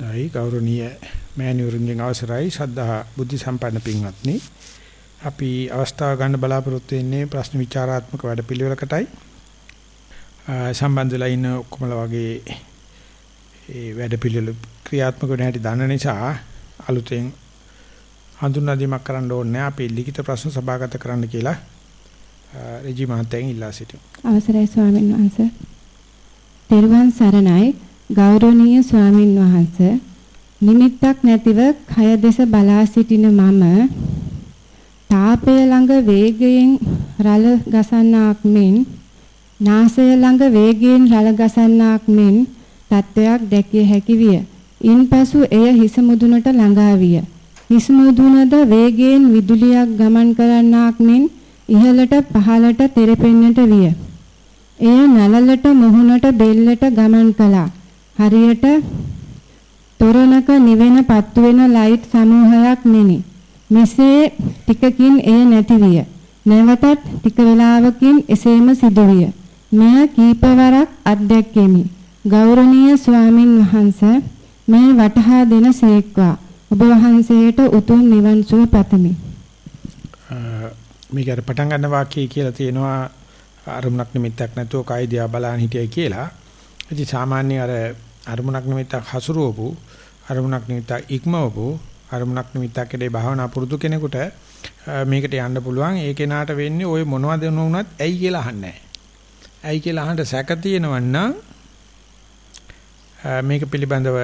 දෛ ගෞරවනීය මෑණිවරුන්ගෙන් අවසරයි. ශ්‍රද්ධා බුද්ධ සම්පන්න පින්වත්නි. අපි අවස්ථාව ගන්න බලාපොරොත්තු වෙන්නේ ප්‍රශ්න විචාරාත්මක වැඩපිළිවෙලකටයි. සම්බන්ධලා ඉන්න ඔක්කොමලා වගේ ඒ වැඩපිළිවෙල ක්‍රියාත්මක වෙන හැටි දන්න නිසා අලුතෙන් හඳුන්වා දීමක් කරන්න ඕනේ අපි ලිඛිත ප්‍රශ්න සභාගත කරන්න කියලා රජි මහත්තයන් ඉල්ලා සිටිමු. අවසරයි ස්වාමීන් වහන්සේ. තෙරුවන් සරණයි. ගෞරවනීය ස්වාමින් වහන්සේ නිමිත්තක් නැතිව කය දෙස බලා සිටින මම තාපය ළඟ වේගයෙන් රළ ගසන්නාක් මෙන් නාසය ළඟ වේගයෙන් රළ ගසන්නාක් මෙන් තත්වයක් දැකිය හැකි විය. ඉන්පසු එය හිස මුදුනට ළඟා විය. හිස් මුදුනද වේගයෙන් විදුලියක් ගමන් කරන්නාක් මෙන් ඉහළට පහළට තෙරපෙන්නට විය. එය නළලට මුහුණට බෙල්ලට ගමන් කළා. හරියට තොරණක නිවෙන පත්තු වෙන ලයිට් සමූහයක් නෙනි. මෙසේ ටිකකින් එය නැති විය. නැවතත් ටික වේලාවකින් එසේම සිදුවිය. මෙය කීපවරක් අත්දැක්කෙමි. ගෞරවනීය ස්වාමින් වහන්සේ මේ වටහා දෙන සේක්වා. ඔබ වහන්සේට උතුම් නිවන් සුව පතමි. මේක අර පටන් ගන්න වාක්‍යය කියලා තියෙනවා අරමුණක් නිමිත්තක් නැතුව කය දිහා බලන් හිටියයි කියලා. ඉතින් සාමාන්‍ය අර අරමුණක් නිමිත්තක් හසුරුවපු අරමුණක් නිමිත්තක් ඉක්මවපු අරමුණක් නිමිත්තක් කඩේ භාවනා පුරුදු කෙනෙකුට මේකට යන්න පුළුවන් ඒ කෙනාට වෙන්නේ ওই මොනවද වුණත් ඇයි කියලා අහන්නේ ඇයි කියලා අහන්න සැක තියෙනවනම් මේක පිළිබඳව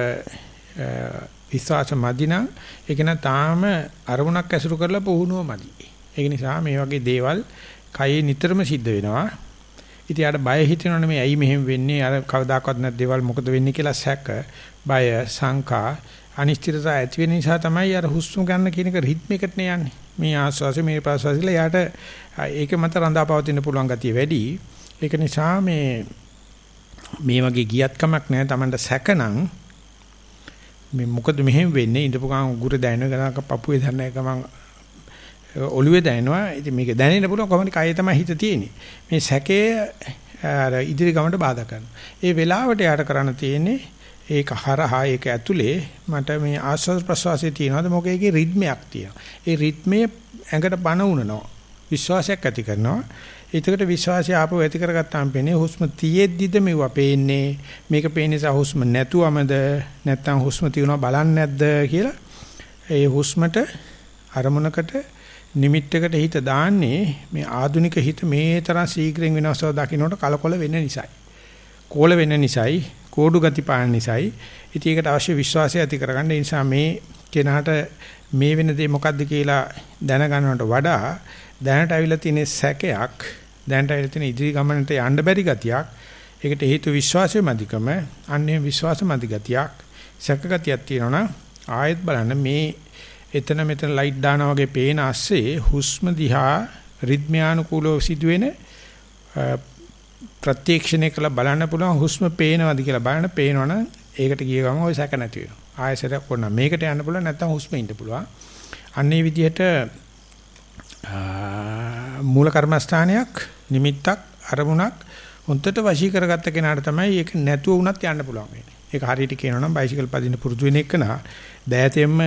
විශ්වාස මදි නම් ඒක න තාම අරමුණක් ඇසුරු කරලා පුහුණුව මදි. ඒක නිසා මේ වගේ දේවල් කයේ නිතරම සිද්ධ වෙනවා. ඉතින් යාට බය හිතෙනවනේ මේ ඇයි මෙහෙම වෙන්නේ? අර කවදාකවත් නැත් දේවල් මොකද වෙන්නේ කියලා සැක බය සංකා අනිශ්චිතතාව ඇති වෙන නිසා තමයි අර හුස්ම ගන්න කියන එක රිද්මයකට යන්නේ. මේ ආස්වාසය මේ ප්‍රාස්වාසයල යාට ඒක මත රඳාපවතින්න පුළුවන් ගතිය වැඩි. ඒක නිසා මේ මේ වගේ ගියත් කමක් නැහැ. Tamanට සැකනම් මේ මොකද මෙහෙම වෙන්නේ? ඉඳපු ගමන් උගුර දැනෙන ගමන් පපුවේ දැනෙන ගමන් ඔළුවේ දැනෙනවා. ඉතින් මේක දැනෙන්න පුළුවන් කොහොමද කයේ තමයි හිත තියෙන්නේ. මේ සැකේ අර ඉදිරි ගමනට බාධා කරනවා. ඒ වෙලාවට යාට කරන්න තියෙන්නේ ඒක හරහා ඒක ඇතුලේ මට මේ ආස්වාද ප්‍රසවාසයේ තියෙනවද මොකද ඒකේ රිද්මයක් තියෙනවා. ඒ රිද්මය ඇඟට බන උනනවා. විශ්වාසයක් ඇති කරනවා. ඒකට විශ්වාසය ආපහු ඇති කරගත්තාම පේන්නේ හුස්ම තියෙද්දිද මෙව පේන්නේ මේක පේන්නේ සා හුස්ම නැතුවමද නැත්නම් හුස්ම තියනවා බලන්නේ නැද්ද කියලා ඒ හුස්මට අරමුණකට නිමිත්තකට හිත දාන්නේ මේ ආදුනික හිත මේ තරම් ශීඝ්‍රයෙන් වෙනස්ව දකින්නට කලකොල වෙන්න නිසායි. කෝල වෙන්න නිසායි, කෝඩු ගති පාන නිසායි. ඉතින් ඒකට අවශ්‍ය විශ්වාසය ඇති කරගන්න නිසා මේ කෙනාට මේ වෙන දේ මොකද්ද කියලා දැනගන්නවට වඩා දැනට අවිලා තියෙන සැකයක්, දැනට අවිලා තියෙන ඉදිරි ගමනට යන්න බැරි ගතියක්, ඒකට හේතු විශ්වාසය මදිකම, අන්නේ විශ්වාස මදි ගතියක්, සැක ගතියක් තියෙනවා ආයෙත් බලන්න මේ එතන මෙතන ලයිට් දානා වගේ පේන ASCII හුස්ම දිහා රිද්මයානුකූලව සිදුවෙන ප්‍රත්‍යක්ෂණය කළ බලන්න පුළුවන් හුස්ම පේනවද කියලා බලන්න පේනවනම් ඒකට ගිය ගමන් ওই සැක නැති වෙනවා. ආයෙසරක් වුණා මේකට යන්න පුළුවන් නැත්නම් හුස්ම ඉන්න පුළුවන්. අන්නේ විදිහට මූල කර්මස්ථානයක් නිමිත්තක් අරමුණක් හොන්දට වශී කරගත්ත කෙනාට තමයි ඒක නැතුව වුණත් යන්න පුළුවන් වෙන්නේ. ඒක හරියට කියනවා නම් බයිසිකල් පදින්න පුරුදු වෙන එක නා දෑතෙන්ම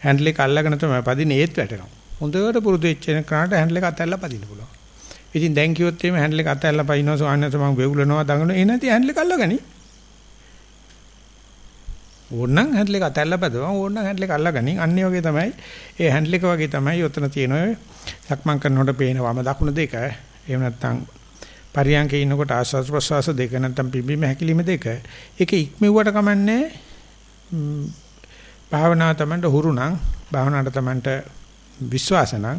හැන්ඩල් එක අල්ලගෙන තමයි පදින්නේ ඒත් වැටෙනවා. හොඳට පුරුදු වෙච්ච කෙනාට හැන්ඩල් එක අතල්ලා පදින්න පුළුවන්. ඉතින් දැන් කිව්වොත් එimhe හැන්ඩල් එක අතල්ලා පදිනවා සෝන්නස මම වෙවුලනවා දඟනවා ඒ නැති හැන්ඩල් එක අල්ලගනි. ඕනනම් හැන්ඩල් එක අතල්ලා පදවම ඕනනම් හැන්ඩල් එක අල්ලගනි. අන්නේ වගේ තමයි ඒ හැන්ඩල් එක වගේ තමයි උතන තියෙන ඔය සක්මන් කරනකොට පේන වම දකුණ දෙක. එහෙම නැත්නම් පරියන්කේ ඉන්නකොට ආස්වාද ප්‍රසවාස දෙක නැත්නම් පිම්බීම හැකිලිම දෙක. ඒක ඉක්මෙව්වට කමන්නේ භාවනාව තමන්ට හුරු නම් භාවනාවට තමන්ට විශ්වාස නම්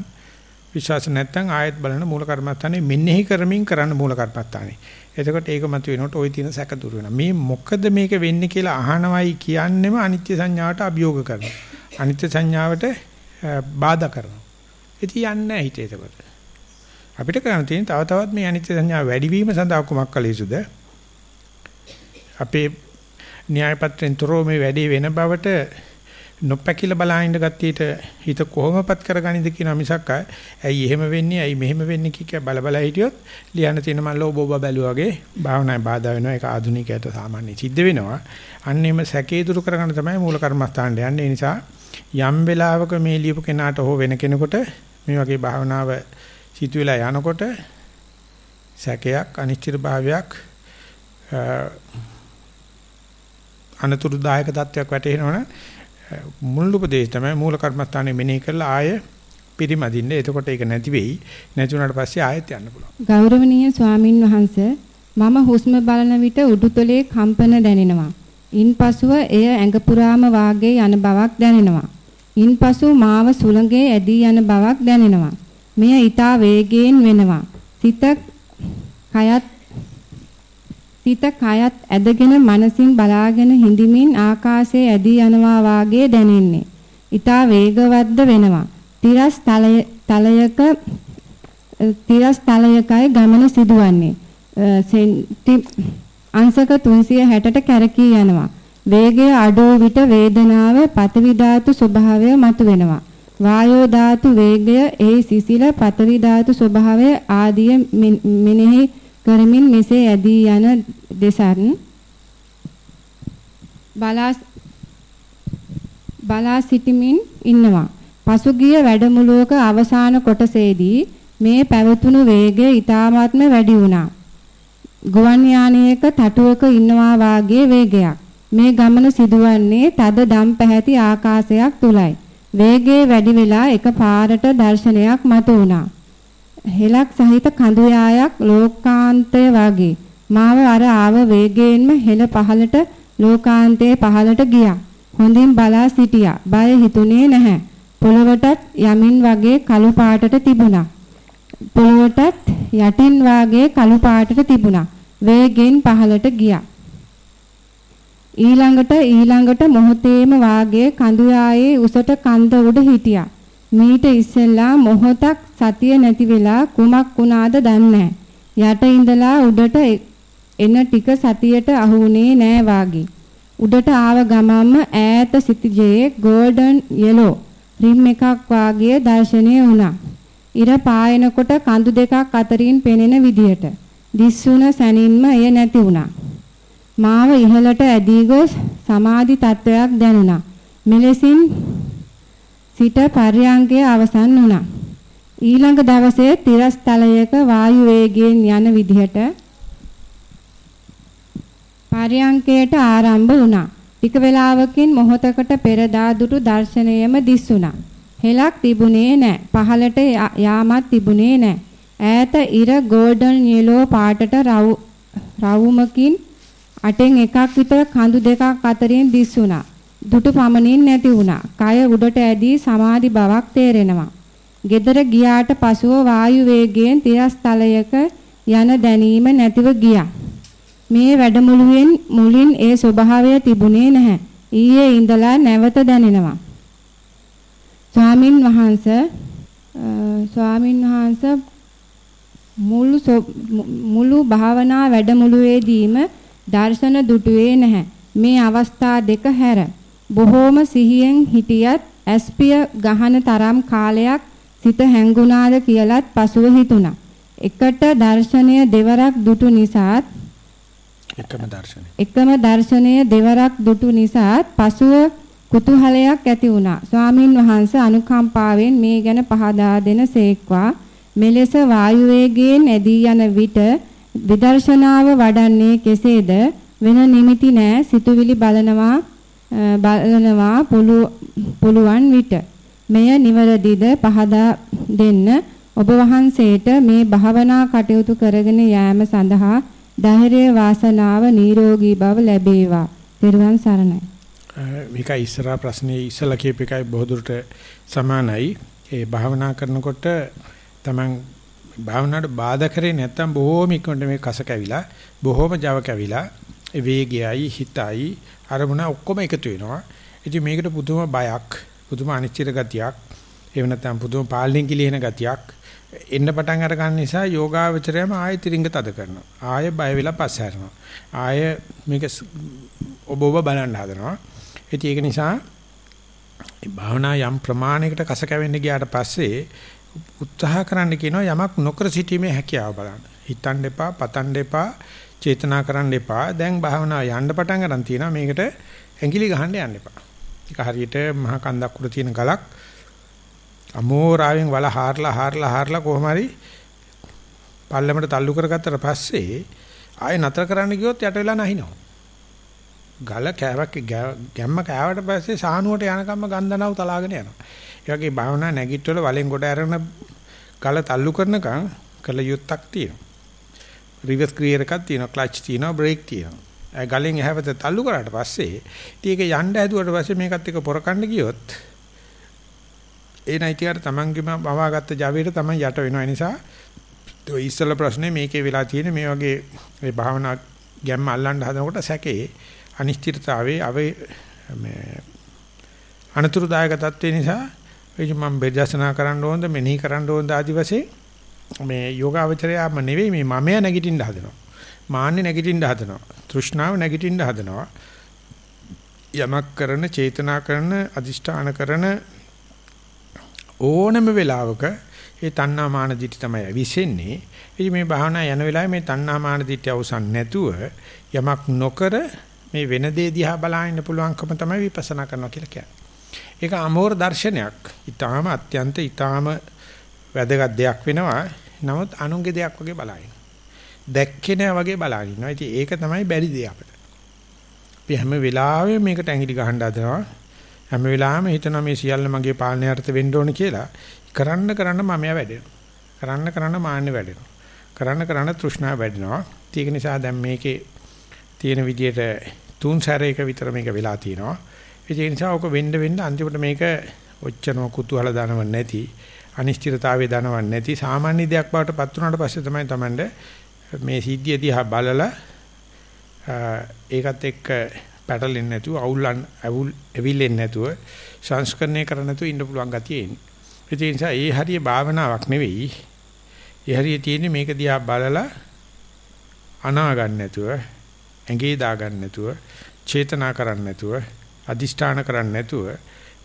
විශ්වාස නැත්නම් ආයෙත් බලන මූල කර්මස්ථානේ මෙනෙහි කරමින් කරන්න මූල කර්මස්ථානේ. එතකොට ඒක මත වෙනකොට ওই තියෙන සැක දුර වෙනවා. මේ මොකද මේක වෙන්නේ කියලා අහනවයි කියන්නෙම අනිත්‍ය සංඥාවට අභියෝග කරනවා. අනිත්‍ය සංඥාවට බාධා කරනවා. ඉතින් යන්නේ නැහැ හිතේ එතකොට. අපිට කරන්න තියෙන තව තවත් මේ අනිත්‍ය සංඥාව වැඩි වීම සඳහා කුමක් කළ යුතුද? අපේ න්‍යාය පත්‍රෙන් තොරව මේ වැඩේ වෙන බවට නොපැකිල බලහින්න ගතියට හිත කොහොමපත් කරගනිද කියන මිසක් ඇයි එහෙම වෙන්නේ? ඇයි මෙහෙම වෙන්නේ? කික බල බල හිටියොත් ලියන්න තියෙන මල්ල ඔබ ඔබ බැලුවා වගේ භාවනාවේ බාධා වෙනවා. ඒක ආධුනිකයට සාමාන්‍ය සිද්ධ වෙනවා. අන්න එම සැකේ දුරු කරගන්න තමයි මූල කර්මස්ථානට යන්නේ. ඒ නිසා යම් වෙලාවක මේ ලියපු කෙනාට හෝ වෙන කෙනෙකුට මේ වගේ භාවනාව සිතුවිලා යනකොට සැකයක් අනිශ්චිත භාවයක් අනතුරුදායක තත්වයක් වැටෙනවනේ මුල් උපදේශ තමයි මූල කර්මස්ථානේ මෙනෙහි කරලා ආය පිරිමදින්න. එතකොට ඒක නැති වෙයි. නැති වුණාට පස්සේ ආයෙත් යන්න පුළුවන්. ගෞරවනීය ස්වාමින් වහන්සේ මම හුස්ම බලන විට උඩුතලයේ කම්පන දැනෙනවා. ඉන්පසුව එය ඇඟ පුරාම වාගේ යන බවක් දැනෙනවා. ඉන්පසු මාව සුළඟේ ඇදී යන බවක් දැනෙනවා. මෙය ඊටා වේගයෙන් වෙනවා. සිත කයත් සිත කයත් ඇදගෙන මනසින් බලාගෙන හිඳමින් ආකාශයේ ඇදී යනවා වාගේ දැනෙන්නේ. ඊටා වේගවත්ද වෙනවා. තිරස් තලය තලයක තිරස් තලයකයි ගමන සිදුවන්නේ. සෙන්ටි අංශක 360ට කැරකී යනවා. වේගය අඩු විට වේදනාව පතවි ධාතු ස්වභාවය මතුවෙනවා. වායෝ ධාතු වේගය එහි සිසිල පතවි ධාතු ස්වභාවය ආදිය මෙනෙහි කරමින් මෙසේ ඇදී යන දෙසන් බලා බලා සිටමින් ඉන්නවා. පසුගිය වැඩමුළුවක අවසාන කොටසේදී මේ පැවතුණු වේගය ඊ타මාත්ම වැඩි වුණා. ගුවන් යානයක තටුවක ඉන්නවා වාගේ වේගයක්. මේ ගමන සිදුවන්නේ තද දම් පැහැති ආකාශයක් තුලයි. වේගය වැඩි වෙලා එක පාරට දර්ශනයක් මතු වුණා. හෙලක් සහිත කඳු යායක් ලෝකාන්තය වගේ මාව අර ආව වේගයෙන්ම හෙල පහලට ලෝකාන්තයේ පහලට ගියා. හොඳින් බලා සිටියා. බය හිතුනේ නැහැ. පොළවටත් යමින් වගේ කළු පාටට තිබුණා. පොළවටත් යටින් වාගේ කළු පාටට තිබුණා. වේගෙන් පහලට ගියා. ඊළඟට ඊළඟට මොහොතේම වාගේ කඳු යායේ උසට කන්ද උඩ හිටියා. මීට ඉස්සෙල්ලා මොහොතක් සතිය නැති වෙලා කුමක් වුණාද දන්නේ යට ඉඳලා උඩට එන ටික සතියට අහුුනේ නෑ වාගේ. උඩට ආව ගමම්ම ඈත සිටිජේ ගෝල්ඩන් යෙලෝ රිම් එකක් වාගේ දැర్శණය වුණා. ඉර පායනකොට කඳු දෙකක් අතරින් පෙනෙන විදියට දිස්සුන සැනින්ම එය නැති වුණා. මාව ඉහළට ඇදී ගොස් සමාධි තත්වයක් දැනුණා. මෙලෙසින් සිට පර්යාංගය අවසන් වුණා. ඊළඟ දවසේ තිරස්තලයක වායු වේගයෙන් යන විදිහට පර්යාංකයට ආරම්භ වුණා. ටික වේලාවකින් මොහොතකට පෙර දාදුටු දර්ශනයම දිස්සුණා. හෙලක් තිබුණේ නැහැ. පහළට යාමක් තිබුණේ නැහැ. ඈත ඉර ගෝල්ඩන් යෙලෝ පාටට රවුමකින් අටෙන් එකක් විතර කඳු දෙකක් අතරින් දිස්සුණා. දුටු පමණින් නැති වුණා. කය උඩට ඇදී සමාධි බවක් තේරෙනවා. gedara ගියාට පසුව වායු වේගයෙන් තිරස්තලයක යන දැනීම නැතිව ගියා. මේ වැඩමුළුවෙන් මුලින් ඒ ස්වභාවය තිබුණේ නැහැ. ඊයේ ඉඳලා නැවත දැනෙනවා. ස්වාමින් වහන්සේ ස්වාමින් වහන්සේ මුළු මුළු භාවනා වැඩමුළුවේදීම දර්ශන දුටුවේ නැහැ. මේ අවස්ථා දෙක හැර බොහෝම සිහියෙන් හිටියත් ඇස්පිය ගහන තරම් කාලයක් සිත හැංගුණාද කියලත් පසුව හිතුණා. එකට දර්ශනය දෙවරක් දුටු නිසාත් එකම දර්ශනය. එකම දර්ශනය දෙවරක් දුටු නිසාත් පසුව කුතුහලයක් ඇති වුණා. ස්වාමින් වහන්සේ අනුකම්පාවෙන් මේ ගැන පහදා දෙන සේක්වා මෙලෙස වායු වේගයෙන් ඇදී යන විට විදර්ශනාව වඩන්නේ කෙසේද වෙන නිමිති නෑ සිතුවිලි බලනවා බලනවා පුළුවන් විට මෙය නිවැරදිද පහදා දෙන්න ඔබ වහන්සේට මේ භාවනා කටයුතු කරගෙන යාම සඳහා ධෛර්ය වාසනාව නිරෝගී බව ලැබේවා. ත්වන් සරණයි. මේක ඉස්සරහා ප්‍රශ්නේ ඉස්සලා කියප එකයි බොහෝ සමානයි. ඒ භාවනා කරනකොට තමන් භාවනාවට බාධා කරේ නැත්තම් බොහෝම ඉක්මනට මේ කස කැවිලා බොහෝම Java කැවිලා ඒ වේගයයි හිතයි අරමුණ ඔක්කොම එකතු වෙනවා. ඉතින් මේකට පුදුම බයක්, පුදුම අනිශ්චිත ගතියක්, එහෙම නැත්නම් පුදුම පාලනය කිලින ගතියක් එන්න පටන් අර ගන්න නිසා යෝගාවචරයම ආයෙත් රිංග තද කරනවා. ආයෙ බය වෙලා පස්ස හැරෙනවා. ආයෙ මේක ඔබ ඔබ බලන්න හදනවා. ඉතින් ඒක නිසා මේ භාවනා යම් ප්‍රමාණයකට කස කැවෙන්න ගියාට පස්සේ උත්සාහ කරන්න කියනවා යමක් නොකර සිටීමේ හැකියාව බලන්න. හිතන්න එපා, පතන්න එපා, චේතනා කරන්න එපා. දැන් භාවනා යන්න පටන් ගන්න තියෙනවා. මේකට ඇඟිලි ගහන්න යන්න එපා. ඒක හරියට මහ කන්දක් උඩ තියෙන ගලක් අමෝරාවෙන් වල හාරලා හාරලා හාරලා කොහොම හරි පල්ලමට තල්ලු කරගත්තට පස්සේ ආයෙ නතර කරන්න ගියොත් යට වෙලා නැහිනවා. ගල කෑවක් ගැම්ම කෑවට පස්සේ සාහනුවට යනකම්ම ගන්ධනව තලාගෙන යනවා. ඒ වගේ භාවනා නැගිටවල වලෙන් ගොඩ අරගෙන ගල තල්ලු කරනකම් කළ යුත්තක් තියෙනවා. රිවර්ස් ගියර් එකක් තියෙනවා, ක්ලච් තියෙනවා, බ්‍රේක් තියෙනවා. ගලෙන් එහාට තල්ලු කරාට පස්සේ ඉතින් ඒක යන්න හැදුවට පස්සේ මේකත් එක්ක පොරකණ්ඩ ගියොත් ඒ නැතිවට තමන්ගේම බවාගත්ත Javaට තමයි යට වෙනවා. ඒ නිසා ඔය ඉස්සල ප්‍රශ්නේ මේකේ වෙලා තියෙන මේ වගේ මේ භාවනා ගැම්ම අල්ලන්න හදනකොට සැකේ අනිශ්චිතතාවයේ අවේ මේ අනතුරුදායක තත්ත්වේ නිසා එයි මම බෙදසනා කරන්න ඕනද මෙනෙහි කරන්න ඕනද ආදි වශයෙන් මේ යෝගාවචරයම නෙවෙයි මේ මමයා නැගිටින්න හදනවා මාන්නේ නැගිටින්න හදනවා තෘෂ්ණාව නැගිටින්න හදනවා යමක් කරන චේතනා කරන අදිෂ්ඨාන කරන ඕනම වෙලාවක ඒ තණ්හා මාන දිටි තමයි විසෙන්නේ. ඉතින් මේ භාවනා යන වෙලාවේ මේ තණ්හා මාන දිටි අවසන් නැතුව යමක් නොකර මේ වෙන දේ දිහා බලන්න පුළුවන්කම තමයි විපස්සනා කරනවා කියලා කියන්නේ. ඒක අමෝර දර්ශනයක්. ඊටාම අත්‍යන්ත ඊටාම වැදගත් දෙයක් වෙනවා. නමුත් අනුන්ගේ දෙයක් වගේ බලائیں. දැක්කේ නෑ වගේ බලන ඉන්නවා. ඉතින් ඒක තමයි බැරි දේ අපිට. අපි හැම වෙලාවෙම මේකට ඇඟිලි ගහන්න හදනවා. හැම වෙලාවෙම හිතනවා මේ සියල්ල මගේ පාලනය අර්ථ වෙන්න ඕන කියලා. කරන්න කරන්න මමයා වැඩෙනවා. කරන්න කරන්න මාන්නේ වැඩෙනවා. කරන්න කරන්න තෘෂ්ණාව වැඩෙනවා. ඒක නිසා දැන් මේකේ තියෙන විදියට තුන් සැරයක විතර මේක වෙලා තියෙනවා. ඒ නිසා ඔක වෙන්න වෙන්න අන්තිමට මේක ඔච්චරම කුතුහල දනව නැති අනිශ්චිතතාවයේ දනව නැති සාමාන්‍ය දෙයක් බවට පත් වුණාට පස්සේ තමයි Tamande මේ සිද්ධිය දිහා බලලා ඒකත් එක්ක පැටලෙන්නේ නැතුව අවුල්ලන් අවුල් එවිලෙන්නේ නැතුව සංස්කරණය කර නැතුව ඉන්න පුළුවන් ගතිය එන්නේ. ඒ නිසා ඒ හරිය භාවනාවක් නෙවෙයි. ඒ හරිය තියෙන්නේ මේක දිහා බලලා අනා ගන්න නැතුව, ඇඟේ දා ගන්න නැතුව, චේතනා කරන්න නැතුව, අදිෂ්ඨාන කරන්න නැතුව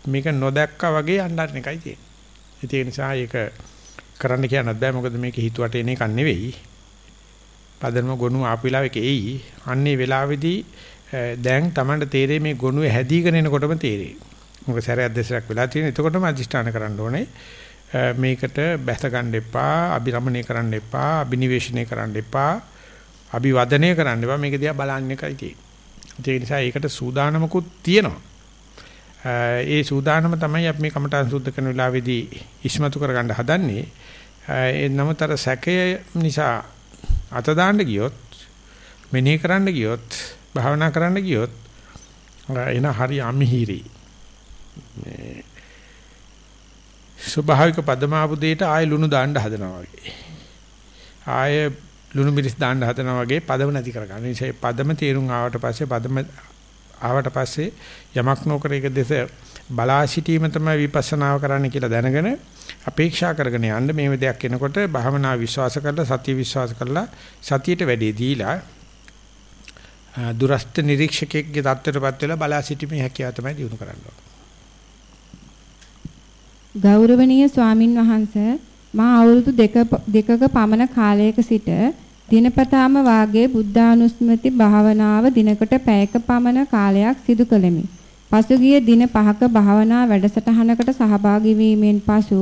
මේක නොදැක්කා වගේ යන්නත් එකයි තියෙන්නේ. ඒ නිසා ඒක කරන්න කියන්නත් බෑ මොකද මේක හිතුවට එන එකක් නෙවෙයි. පදනම ගොනු ආපු වෙලාවෙක එයි. අන්නේ වෙලාවේදී දැන් Tamanට තේරෙන්නේ මේ ගොනුවේ හැදීගෙන එනකොටම තේරෙයි. මොකද සැරයක් දෙසරක් වෙලා තියෙන. එතකොටම අදිෂ්ඨාන කරන්න ඕනේ. මේකට බැස ගන්න එපා, අභිරමණය කරන්න එපා, අභිනිවේෂණය කරන්න එපා, අභිවදනය කරන්න එපා. මේක දිහා බලන්න එකයි තියෙන්නේ. ඒ නිසා ඒකට සූදානමකුත් තියෙනවා. ඒ සූදානම තමයි අපි මේ කමඨාන් සුද්ධ කරන වෙලාවේදී ඉස්මතු කරගන්න හදන්නේ. ඒ නමතර සැකය නිසා අත දාන්න ගියොත් මෙනෙහි කරන්න ගියොත් භාවනා කරන්න ගියොත් එන හරි අමිහිරි මේ ස්වභාවික පදමාපු දෙයට ආය ලුණු දාන්න හදනවා වගේ. ආය ලුණු මිරිස් දාන්න හදනවා වගේ පදම නැති කරගන්න. ඒ නිසා පදම තේරුම් ආවට පස්සේ පදම ආවට පස්සේ යමක් නොකර ඒක දෙස බලා සිටීම තමයි විපස්සනාව කරන්න කියලා දැනගෙන අපේක්ෂා කරගෙන යන්න මේ දෙයක් එනකොට භාවනා විශ්වාස කරලා සතිය විශ්වාස කරලා සතියට වැඩේ දීලා දුරස්ත නිරීක්ෂකෙක්ගේ தත්ත්වයටපත් වෙලා බලා සිටීමේ හැකියාව තමයි දිනු කරන්න. ගෞරවනීය ස්වාමින් වහන්සේ මා අවුරුදු දෙකක පමණ කාලයක සිට දිනපතාම වාගේ බුද්ධානුස්මති භාවනාව දිනකට පැයක පමණ කාලයක් සිදු කළෙමි. පසුගිය දින පහක භාවනා වැඩසටහනකට සහභාගී වීමෙන් පසු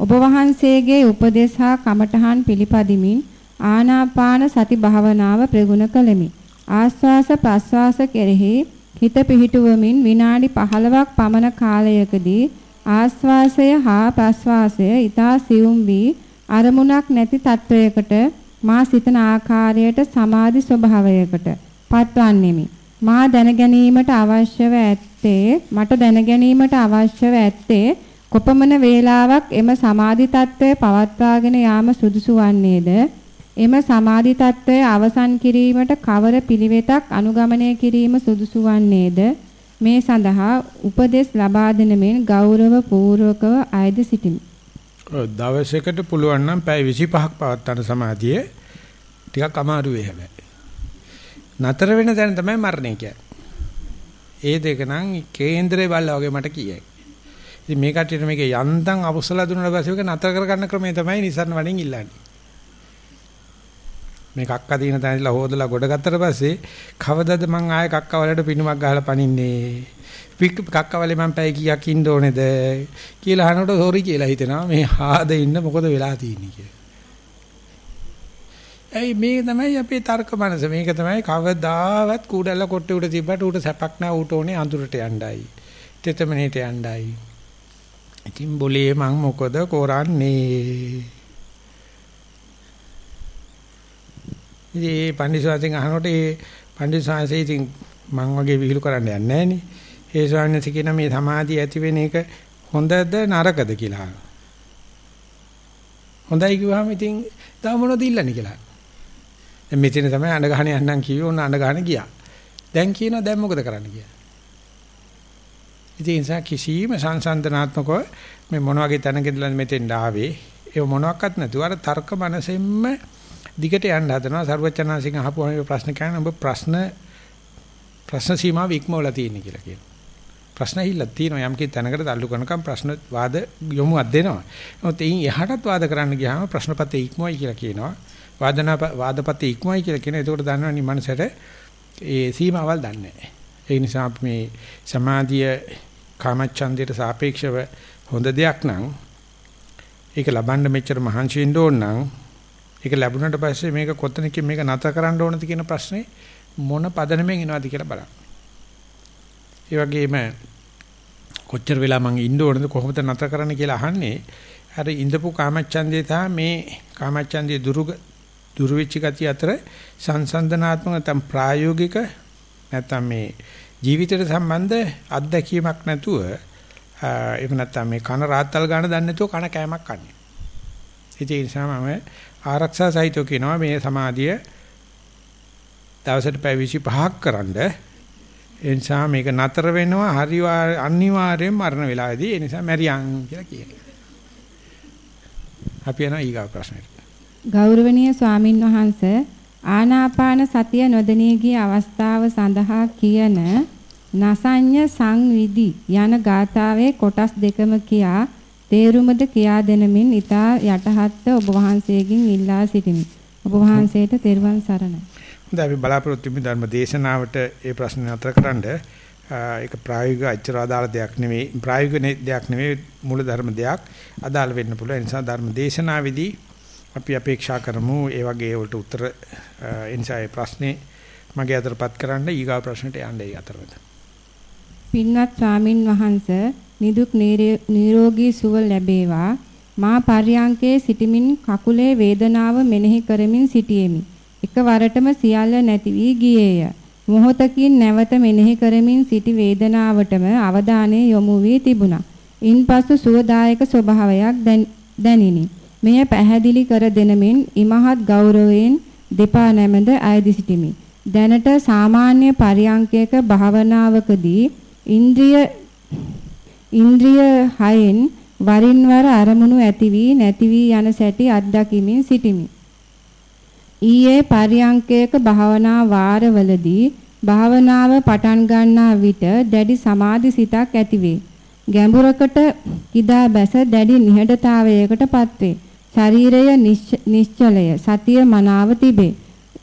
ඔබ වහන්සේගේ උපදේශ හා කමඨහන් පිළිපදිමින් ආනාපාන සති භාවනාව ප්‍රගුණ කළෙමි. ආස්වාස ප්‍රස්වාස කෙරෙහි හිත පිහිටුවමින් විනාඩි 15ක් පමණ කාලයකදී ආස්වාසය හා ප්‍රස්වාසය ඊතා සියුම් වී අරමුණක් නැති තත්වයකට මා සිතන ආකාරයට සමාධි ස්වභාවයකට පත්වන්නේමි. මා දැනගැනීමට අවශ්‍යව ඇත්තේ මට දැනගැනීමට අවශ්‍යව ඇත්තේ කොපමණ වේලාවක් එම සමාධි තත්ත්වය පවත්වාගෙන යාම සුදුසු වන්නේද? එම සමාධි තත්ත්වය අවසන් කිරීමට කවර පිළිවෙතක් අනුගමනය කිරීම සුදුසු වන්නේද? මේ සඳහා උපදෙස් ලබා දෙන මෙන් ගෞරව පූර්වකව අයද සිටිමි. දවසකට පුළුවන් නම් පැය 25ක් පවත්වන සමාධිය ටිකක් අමාරු වෙයි හැබැයි. නතර වෙන තැන තමයි මරණය කියන්නේ. ඒ දෙක නම් කේන්දරේ බල්ලා වගේ මට කියයි. ඉතින් මේ කට්ටියට මේක යන්තම් අවසල දුන්නාට පස්සේ මේක නතර කරගන්න ක්‍රමය තමයි නිසරණ වලින් ඉල්ලන්නේ. මේ කක්ක දින තැනදලා හොදලා ගොඩ ගත්තට පස්සේ කවදද මං ආයේ කක්ක වලට පිනුමක් ගහලා පනින්නේ? කක්ක වලේ මං පැය කීයක් ඉන්න ඕනේද කියලා අහනකොට සෝරි කියලා හිතෙනවා. මේ ආද ඉන්න මොකද වෙලා තියෙන්නේ කියලා. ඇයි මේ තමයි අපේ තර්ක මනස. මේක තමයි කවදාවත් කූඩැල්ල කොට්ටේ උඩ තිබ්බට උඩ සැපක් නැහැ ඌට ඕනේ අඳුරට යණ්ඩයි. තෙතමනේට යණ්ඩයි. ඉතින් બોලේ මං මොකද කරන්නේ? ඉතින් ඒ පන්දිසාවෙන් අහනකොට ඒ පන්දිසාසේ ඉතින් මං වගේ විහිළු කරන්න යන්නේ නැහනේ. ඒ ස්වාමීන් කියන මේ සමාධිය ඇති වෙන එක හොඳද නරකද කියලා. හොඳයි කිව්වම ඉතින් තව මොනවද ඉල්ලන්නේ කියලා. දැන් මෙතන තමයි අඬ ගහන යන්නම් කිව්වේ ඕන අඬ ගහන ගියා. දැන් කියනවා දැන් මොකද කරන්න කියලා. ඉතින් ඒ කිසිම සංසන්දනාත්මකව මේ මොන වගේ තැනකදලා මෙතෙන් ආවේ ඒ මොනවත් නැතුව අර තර්ක මනසෙන්ම දිගට යන්න හදනවා සර්වචනාසිංහ අහපුවාම මේ ප්‍රශ්න කියන්නේ ඔබ ප්‍රශ්න ප්‍රශ්න සීමාව ඉක්මවලා තියෙන කියලා කියනවා. ප්‍රශ්න හිල්ලක් තියෙනවා යම් කී තැනකට තල්ලු කරනකම් ප්‍රශ්න වාද යොමුවක් දෙනවා. නමුත් එයින් එහාටත් වාද කරන්න ගියාම ප්‍රශ්නපතේ ඉක්මවයි කියලා කියනවා. වාදනා වාදපතේ ඉක්මවයි කියලා කියනවා. ඒකට දන්නවනි මනසට ඒ සීමාවල් දන්නේ නැහැ. ඒ නිසා අපි මේ සමාධිය කාමච්ඡන්දයට සාපේක්ෂව හොඳ දෙයක් නම් ඒක ලබන්න මෙච්චර මහන්සි වෙන්න ඕන නම් ඒක ලැබුණාට පස්සේ මේක කොතනකින් මේක නතර කරන්න ඕනද කියන ප්‍රශ්නේ මොන පදනමෙන් එනවද කියලා බලන්න. ඒ වගේම කොච්චර වෙලා මං ඉන්න ඕනද කොහොමද නතර කරන්න කියලා අහන්නේ අර ඉඳපු කාමච්ඡන්දේ තා මේ කාමච්ඡන්දේ දුරු දුරු වෙච්ච ගතිය අතර සංසන්දනාත්මක නැත්නම් ප්‍රායෝගික නැත්නම් මේ ජීවිතයට සම්බන්ධ අත්දැකීමක් නැතුව එහෙම නැත්නම් මේ කන රාත්තල් ගන්න දන්නේ නැතුව කන කෑමක් කන්නේ. ඒ නිසා මම ආරක්ෂා සහිතව කියනවා මේ සමාධිය දවසට පැය 25ක් කරන්ඩ ඒ නිසා මේක නතර වෙනවා හරි අනිවාර්යෙන් මරණ වෙලාවේදී ඒ නිසා මැරියන් කියලා කියනවා. අපි යනවා ඊගා ප්‍රශ්නෙට. ගෞරවනීය ස්වාමින් වහන්සේ ආනාපාන සතිය නොදෙනී ගිය අවස්ථාව සඳහා කියන නසඤ්ඤ සංවිදි යන ගාථාවේ කොටස් දෙකම කියා තේරුමද කියා දෙනමින් ඊතා යටහත් ඔබ වහන්සේගෙන් ඉල්ලා සිටිමි. ඔබ වහන්සේට තෙරුවන් සරණයි. හොඳයි අපි බලාපොරොත්තු වෙමු ධර්ම දේශනාවට ඒ ප්‍රශ්න අතරකරනද. ඒක ප්‍රායෝගික අච්චර අදාළ දෙයක් නෙවෙයි. ප්‍රායෝගික දෙයක් නෙවෙයි මූල ධර්ම දෙයක් අදාළ වෙන්න පුළුවන්. ඒ නිසා ධර්ම දේශනාවේදී අපි අපේක්ෂා කරමු. ඒ වගේ වලට උත්තර ඒ නිසා ඒ ප්‍රශ්නේ මගේ අතරපත් කරන්න ඊගාව ප්‍රශ්නට යන්නේ අතරමැද. පින්වත් ස්වාමින් වහන්සේ නිදුක් නිරෝගී සුව ලැබේවා. මා පර්යංකේ සිටමින් කකුලේ වේදනාව මෙනෙහි කරමින් සිටියෙමි. එකවරටම සියල්ල නැති වී ගියේය. මොහොතකින් නැවත මෙනෙහි කරමින් සිටි වේදනාවටම අවධානය යොමු වී තිබුණා. ඉන්පසු සුවදායක ස්වභාවයක් දැනිනි. මෙය පැහැදිලි කර දෙනමින් ඉමහත් ගෞරවයෙන් දෙපා නැමද අයදි සිටිමි. දැනට සාමාන්‍ය පරියංකයක භාවනාවකදී ඉන්ද්‍රිය ඉන්ද්‍රිය හයෙන් වරින් වර අරමුණු ඇති වී නැති වී යන සැටි අත්දැකීමින් සිටිමි. ඊයේ පරියංකයක භාවනා වාරවලදී භාවනාව පටන් ගන්නා විට දැඩි සමාධි සිතක් ඇතිවේ. ගැඹුරකට කිදා බැස දැඩි නිහඬතාවයකටපත් වේ. ශරීරය නිශ්චලය සතිය මනාව තිබේ.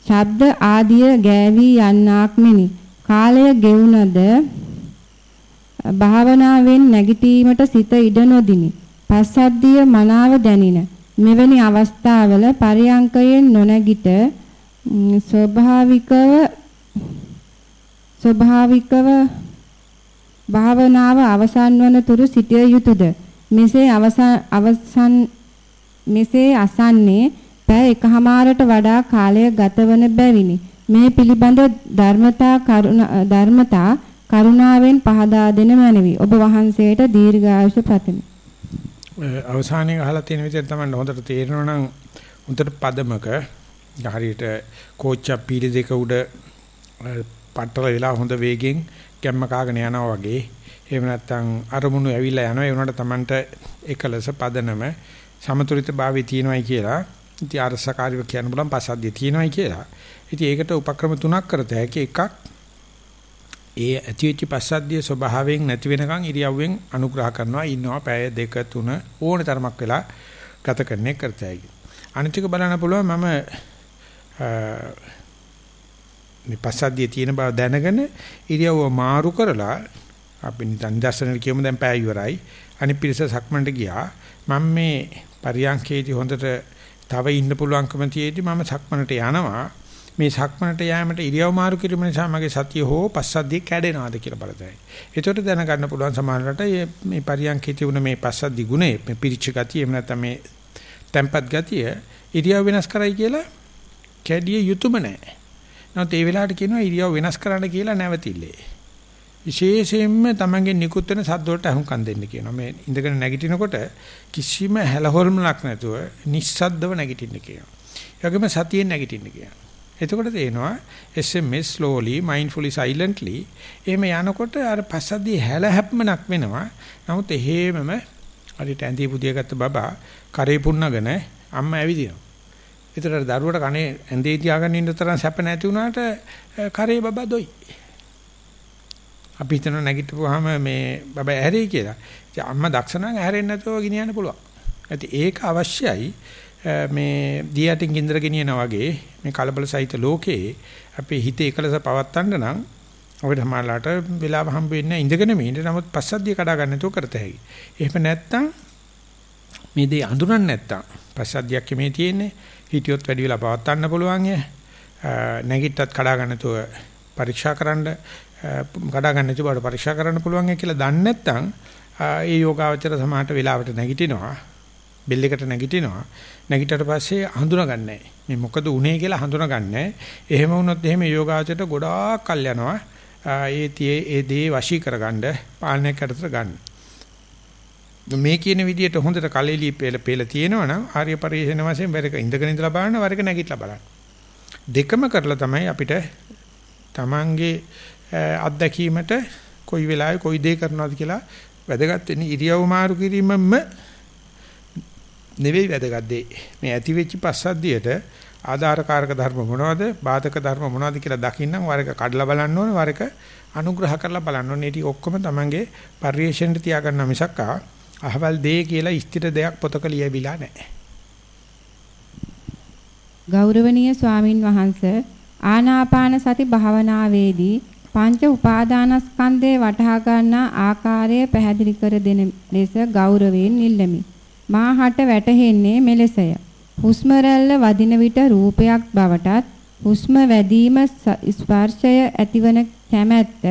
ශබ්ද ආදිය ගෑවී යන්නාක් මෙනි. කාලය ගෙවුනද භාවනාවෙන් නැගිටීමට සිත ඉඩ නොදිනි. පස්සද්ධිය මනාව දැනින. මෙවැනි අවස්ථාවල පරියංකයෙන් නොනැගිට ස්වභාවිකව ස්වභාවිකව භාවනාව අවසන් වන තුරු සිටිය යුතුයද? මෙසේ අවසන් මෙසේ අසන්නේ පැය එකහමාරට වඩා කාලය ගතවන බැවිනි. මේ පිළිබඳ ධර්මතා ධර්මතා කරුණාවෙන් පහදා දෙන මැනවි. ඔබ වහන්සේට දීර්ඝායුෂ පතමි. අවසානයේ අහලා තියෙන විදිහට තමයි හොඳට තේරෙනවා නම් හොඳට පදමක හරියට කෝච්චා පීඩ දෙක උඩ පටල වෙලා හොඳ වේගෙන් ගැම්ම කාගෙන යනවා වගේ. එහෙම නැත්නම් අරමුණු ඇවිල්ලා යනවා. ඒ උනට Tamanට එකලස පදනම සමතුලිත භාවයේ තියෙනවායි කියලා. ඉතින් අරසකාරීව කියන්න බලන් පස්සද්ධිය තියෙනවායි කියලා. ඉතින් ඒකට උපක්‍රම තුනක් කරත හැකි එකක් ඒ ඇතිවෙච්ච පස්සද්ධිය ස්වභාවයෙන් නැති වෙනකන් ඉරියව්වෙන් අනුග්‍රහ කරනවා ඉන්නවා පැය දෙක තුන ඕන තරමක් වෙලා ගත කරන්නේ කරතයි. අනිතික බලන්න පුළුවන් මම මේ පස්සද්ධිය තියෙන බව දැනගෙන ඉරියව්ව මාරු කරලා අපි නිකන් දර්ශනෙට කියමු දැන් පැය ඉවරයි. අනිත් පිරිස සක්මන්ට ගියා. මම මේ පරියන්කේදී හොඳට තව ඉන්න පුළුවන්කම තියේදී මම සක්මනට යනවා. මේ සක්මනට යෑමට ඉරියව් මාරු කිරීම නිසා මගේ සතිය හෝ පස්සද්ධිය කැඩෙනවද කියලා බලතයි. ඒකට දැනගන්න පුළුවන් සමානලට මේ පරියන්කේ තිබුණ මේ පස්සද්ධි ගුණය මේ පිරිච්ච ගතිය එහෙම නැත්නම් මේ tempat ගතිය ඉරියව් වෙනස් කරයි කියලා කැඩිය යුතුයම නැහැ. නමුත් ඒ වෙලාවට කියනවා ඉරියව් වෙනස් කරන්න කියලා නැවතිල්ලේ. විශේෂයෙන්ම තමන්ගේ නිකුත් වෙන සද්ද වලට අහුම්කම් දෙන්න කියනවා. මේ ඉඳගෙන නැගිටිනකොට කිසිම හැලහොල්මලක් නැතුව නිස්සද්දව නැගිටින්න කියනවා. ඒ වගේම සතියෙන් නැගිටින්න කියනවා. එතකොට තේනවා SMS slowly mindfully silently එහෙම යනකොට අර පස්සද්ධිය හැල හැප්මනක් වෙනවා. නමුත් එහෙමම හරියට ඇඳී පුදිය ගත්ත බබා කරේ පුන්නගෙන අම්මා ඇවිදිනවා. ඒතර දරුවට කනේ ඇඳේ තියාගෙන ඉන්න තරම් සැප නැති වුණාට කරේ බබා දොයි. අපි හිතන නැගිටපුවාම මේ බබා ඇහැරෙයි කියලා. ඉතින් අම්මා දක්ෂ නම් ඇහැරෙන්නේ නැතුව ගෙනියන්න පුළුවන්. ඒත් ඒක අවශ්‍යයි. මේ දියටින් ගින්දර ගෙනියනා වගේ මේ කලබල සහිත ලෝකේ අපේ හිතේ එකලස පවත්තන්න නම් අපිට සමාලාට වෙලාව හම්බ වෙන්නේ ඉඳගෙන මේ ඉඳ නමුත් පස්සද්ධිය කඩා ගන්න නැතුව කරත හැකි. එහෙම නැත්නම් මේ දේ අඳුරන්නේ නැත්නම් පස්සද්ධියක් මේ තියෙන්නේ හිටියොත් වැඩි වෙලා පවත්තන්න පුළුවන් ය. නැගිට්ටත් කඩා ගන්න නැතුව පරීක්ෂා කරන්න කඩා ගන්න නැතුව පරීක්ෂා කරන්න පුළුවන් කියලා දන්නේ නැත්නම් ඒ යෝගාවචර සමාහට වෙලාවට නැගිටිනවා බෙල් එකට නැගිටිනවා. නැගිටට පස්සේ හඳුනගන්නේ මේ මොකද උනේ කියලා හඳුනගන්නේ. එහෙම වුණොත් එහෙම යෝගාචරයට ගොඩාක් කල් යනවා. ඒ tie ඒ දේ වශී කරගන්න පාලනයක් යටතට ගන්න. මේ කියන විදිහට හොඳට කලෙලි පෙළ පෙළ තියෙනවා නම් ආර්ය පරිශන වශයෙන් වරක ඉඳගෙන ඉඳලා බලන්න වරක නැගිටලා බලන්න. දෙකම කරලා තමයි අපිට Tamange අත්දැකීමට කොයි වෙලාවෙ කොයි දේ කරනවද කියලා වැදගත් වෙන්නේ ඉරියව් මාරු කිරීමම නෙවෙයි වැදගත් දේ. මේ ඇති වෙච්ච පස්සද්ධියට ආධාරකාරක ධර්ම මොනවද? බාධක ධර්ම මොනවද කියලා දකින්නම් වරක කඩලා බලන්න ඕනේ වරක අනුග්‍රහ කරලා බලන්න ඕනේ. ඉතින් ඔක්කොම තමන්ගේ පරිශ්‍රණයට තියාගන්න මිසක් අහවල් දේ කියලා ස්ථිර දෙයක් පොතක ලියවිලා නැහැ. ගෞරවනීය ස්වාමින් වහන්සේ ආනාපාන සති භාවනාවේදී පංච උපාදානස්කන්ධේ වටහා ගන්නා ආකාරය පැහැදිලි කර දෙන ලෙස ගෞරවයෙන් ඉල්ලමි. මාහට වැටහෙන්නේ මෙලෙසය. හුස්ම වදින විට රූපයක් බවටත් හුස්ම වැදීම ස්පර්ශය ඇතිවන කැමැත්ත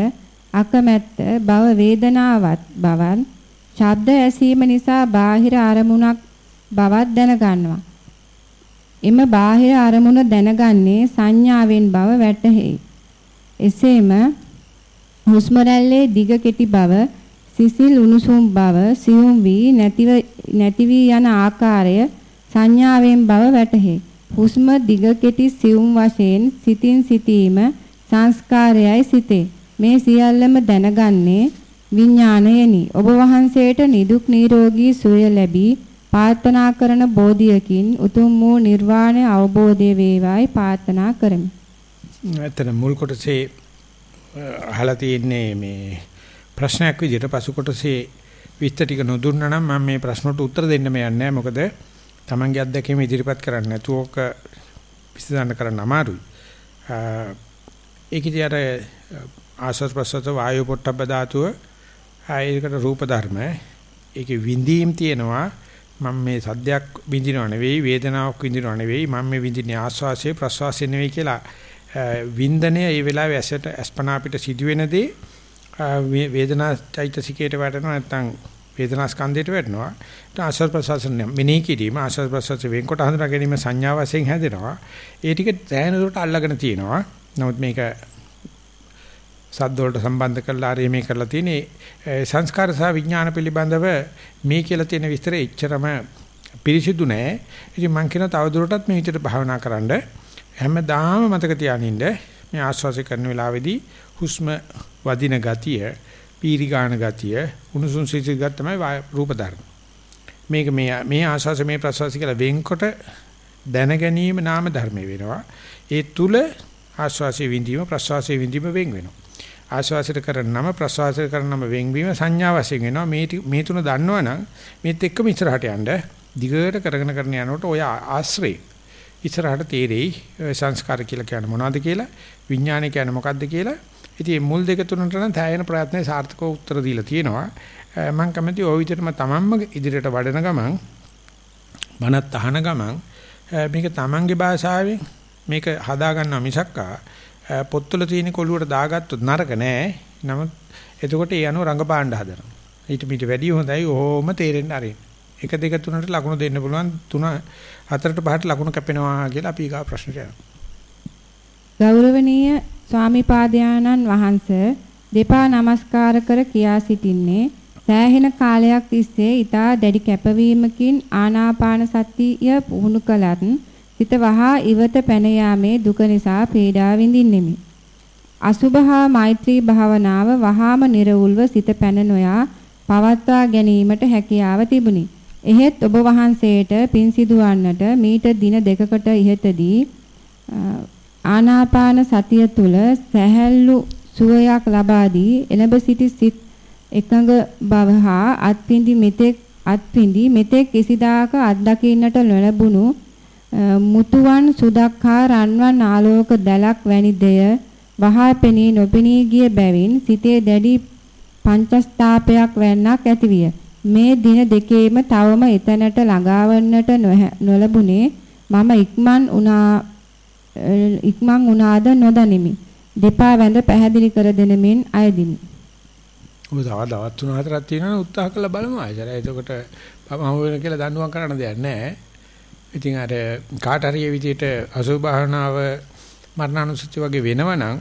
අකමැත්ත බව වේදනාවත් බවන් ශබ්ද ඇසීම නිසා බාහිර අරමුණක් බවක් දැනගන්නවා. එම බාහිර අරමුණ දැනගන්නේ සංඥාවෙන් බව වැටහෙයි. එසේම හුස්ම දිග කෙටි බව සිසිල් උණුසුම් බව සියුම් වී නැතිව නැති වී යන ආකාරය සංඥාවෙන් බව වැටහේ. හුස්ම දිග කෙටි සියුම් වශයෙන් සිතින් සිටීම සංස්කාරයයි සිතේ. මේ සියල්ලම දැනගන්නේ විඥාණයනි. ඔබ වහන්සේට නිදුක් නිරෝගී සුවය ලැබී ප්‍රාර්ථනා කරන බෝධියකින් උතුම් වූ නිර්වාණය අවබෝධය වේවායි ප්‍රාර්ථනා කරමි. එතන මුල් කොටසේ අහලා තියෙන්නේ මේ ප්‍රශ්නයක් විදිහට පසු කොටසේ විස්තර ටික නොදුන්නා නම් මම මේ ප්‍රශ්නට උත්තර දෙන්න මේ යන්නේ මොකද Tamange අත්දැකීම ඉදිරිපත් කරන්න නැතුව ඕක විසඳන්න කරන්න අමාරුයි. ඒකදී අර ආශ්වාස ප්‍රශ්වාස වායු පොට්ටබ්බ ධාතුව ආයේකට රූප ධර්ම. ඒකේ විඳීම් තියෙනවා. මම මේ සද්දයක් විඳිනව නෙවෙයි වේදනාවක් විඳිනව නෙවෙයි. මම මේ විඳින්නේ ආස්වාසියේ ප්‍රස්වාසයේ නෙවෙයි කියලා වින්දනය ඒ වෙලාවේ ඇසට අස්පනා අපිට සිදුවෙන දේ. වේදනා චෛතසිකයට වැටෙනවා නැත්නම් වේදනා ස්කන්ධයට වැටෙනවා. ඊට ආස්වාද ප්‍රසවාසන මෙනෙහි කිරීම ආස්වාද ප්‍රසවාස වෙන්කොට හඳුනා ගැනීම සංඥා වශයෙන් හැදෙනවා. ඒ ටික දැහැන දුරට අල්ලගෙන තියෙනවා. නමුත් මේක සද්ද වලට සම්බන්ධ කරලා ආරේ මේ කරලා තියෙන්නේ සංස්කාර සහ විඥාන පිළිබඳව මේ කියලා තියෙන විස්තර එච්චරම පිරිසිදු නෑ. ඉතින් මම කියන තව දුරටත් මේ විදිහට භාවනා කරන්න හැමදාම මතක තියානින්න මේ ආස්වාසය කරන වෙලාවේදී හුස්ම වදින ගතිය, පීරි ගන්න ගතිය, උණුසුම් සිසිල් ගත තමයි රූප ධර්ම. මේක මේ මේ ආශාස මේ ප්‍රසවාස කියලා වෙන්කොට දැන ගැනීම නාම ධර්ම වෙනවා. ඒ තුල ආශ්වාසයේ විඳීම ප්‍රශ්වාසයේ විඳීම වෙන් වෙනවා. ආශ්වාසයට කරන නම ප්‍රශ්වාසයට කරන නම වෙන්වීම සංඥා වශයෙන් වෙනවා මේ මේ තුන දන්නවනම් මේත් එක්කම ඉස්සරහට යන්න දිගට කරගෙන කරගෙන යනකොට ඔය ආශ්‍රේ ඉස්සරහට තේරෙයි සංස්කාර කියලා කියන්නේ මොනවද කියලා විඥානය කියන්නේ මොකද්ද කියලා ඉතින් මුල් දෙක තුනට නම් තෑයෙන ප්‍රයත්නයේ සාර්ථකව උත්තර දීලා තියෙනවා මම කැමති ওই විදිහටම තමන්ම ඉදිරියට වඩන ගමන් බණත් අහන ගමන් මේක තමන්ගේ භාෂාවෙන් මේක හදා ගන්නවා මිසක්කා පොත්වල තියෙන කොළුවට දාගත්තොත් නරක නෑ. නමුත් එතකොට ඒ අනුව රංගපාණ්ඩ හදනවා. ඊට මීට වැඩිය හොඳයි ඕම තේරෙන්න ආරින්. 1 2 3ට ලකුණු දෙන්න පුළුවන් 3 4ට 5ට ලකුණු කැපෙනවා කියලා අපි ඊගා ප්‍රශ්නට යනවා. ගෞරවනීය ස්වාමිපාදයාණන් වහන්සේ දෙපා නමස්කාර කර කියා සිටින්නේ සෑහෙන කාලයක් තිස්සේ ඊතා දැඩි කැපවීමකින් ආනාපාන සතිය පුහුණු කළත් සිත වහා ඉවත පැන යාමේ දුක නිසා පීඩා විඳින්නෙමි. අසුභහා මෛත්‍රී භාවනාව වහාම නිර්වුල්ව සිත පැන නොයා පවත්වා ගැනීමට හැකියාව තිබුණි. එහෙත් ඔබ වහන්සේට පින් සිදුවන්නට මීට දින දෙකකට ඉහතදී ආනාපාන සතිය තුල සැහැල්ලු සුවයක් ලබා දී එළඹ සිටි සිත් එකඟ බව හා අත්පිඳි මෙතෙක් අත්පිඳි මෙතෙක් කිසිදාක අත්දකින්නට නොලැබුණු මුතුවන් සුදක් හා රන්වන් ආලෝක දැලක් වැනි දෙය වහා පෙනී නොපෙනී ගිය බැවින් සිතේ දැඩි පංචස්ථාපයක් වැන්නක් ඇතිවිය. මේ දින දෙකේම තවම එතනට ළඟාවන්නට නොලැබුණේ මම ඉක්මන් උනා ඉක්මන් උනාද නොදනිමි. දෙපා වැඳ පැහැදිලි කර දෙනමින් අයදිමි. ඔබ තව දවස් තුන හතරක් තියෙනවනේ උත්සාහ කරලා බලමු ආයෙත්. එතකොට මම වෙන කියලා දඬුවම් කරන්න දෙයක් නැහැ. ඉතින් අර කාට හරි මේ විදිහට අසුභ භාවනාව මරණානුසුචි වගේ වෙනවනම්